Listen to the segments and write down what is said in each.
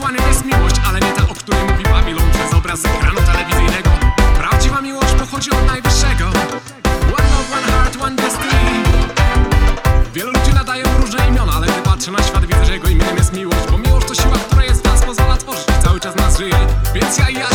panią jest miłość, ale nie ta, o której mówi Babylon przez obraz z ekranu telewizyjnego. Prawdziwa miłość pochodzi od najwyższego. One love, one heart, one destiny. Wielu ludzi nadają różne imiona, ale gdy patrzę na świat, widzę, że jego imieniem jest miłość. Bo miłość to siła, która jest w nas, pozwala tworzyć i cały czas nas żyje. Więc ja i ja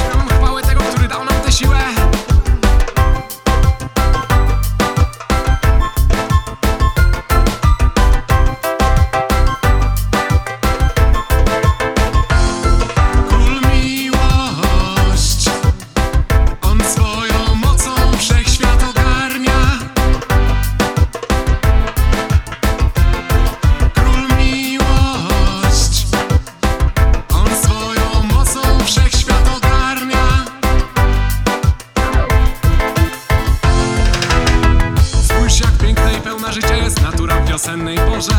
wiosennej porze.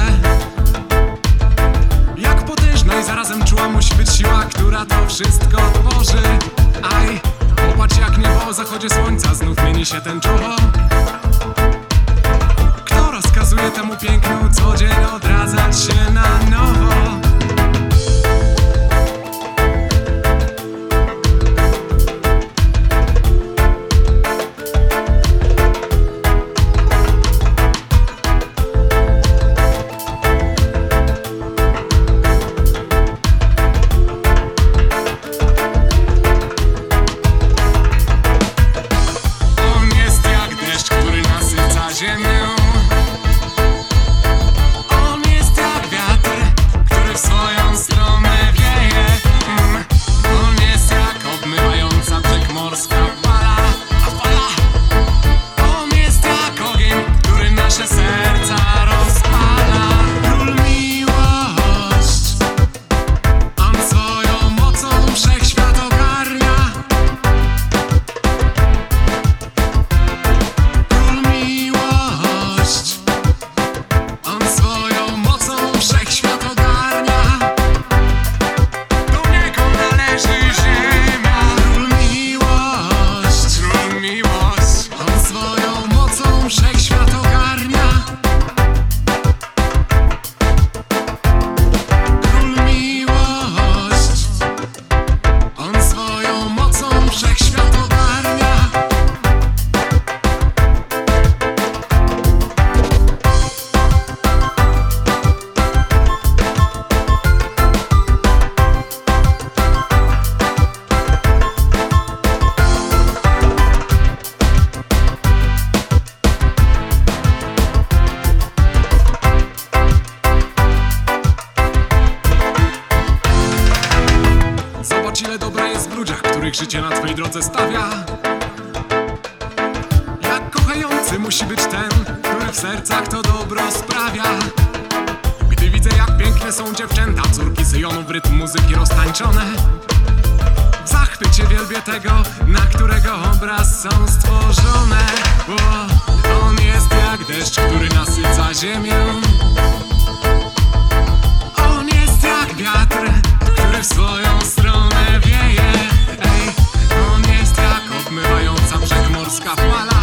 Jak potężna i zarazem czuła musi być siła, która to wszystko tworzy. Aj, popatrz jak niebo o zachodzie słońca znów mieni się tęczowo. Kto rozkazuje temu pięknu co dzień odradzać się na nowo? Dobra jest w ludziach, których życie na twojej drodze stawia. Jak kochający musi być ten, który w sercach to dobro sprawia. Gdy widzę jak piękne są dziewczęta, córki Syjonu w rytm muzyki roztańczone. W zachwycie wielbię tego, na którego obraz są stworzone. O, On jest jak deszcz, który nasyca ziemię Cafala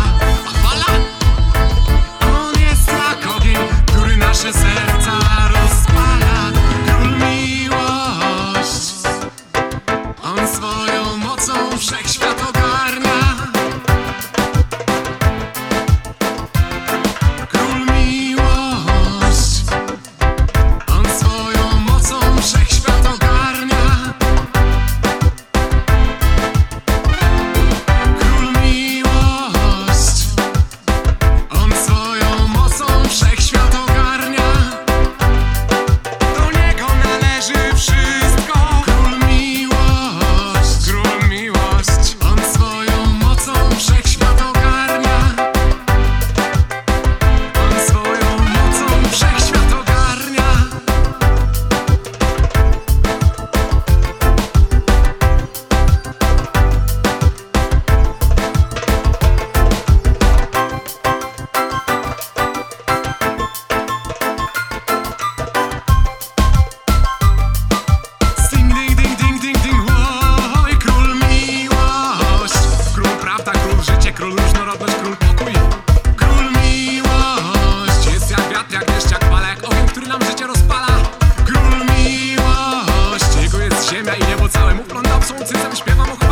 Ziemia i niebo całe mu plądam, słońce zaśpiewam ochotę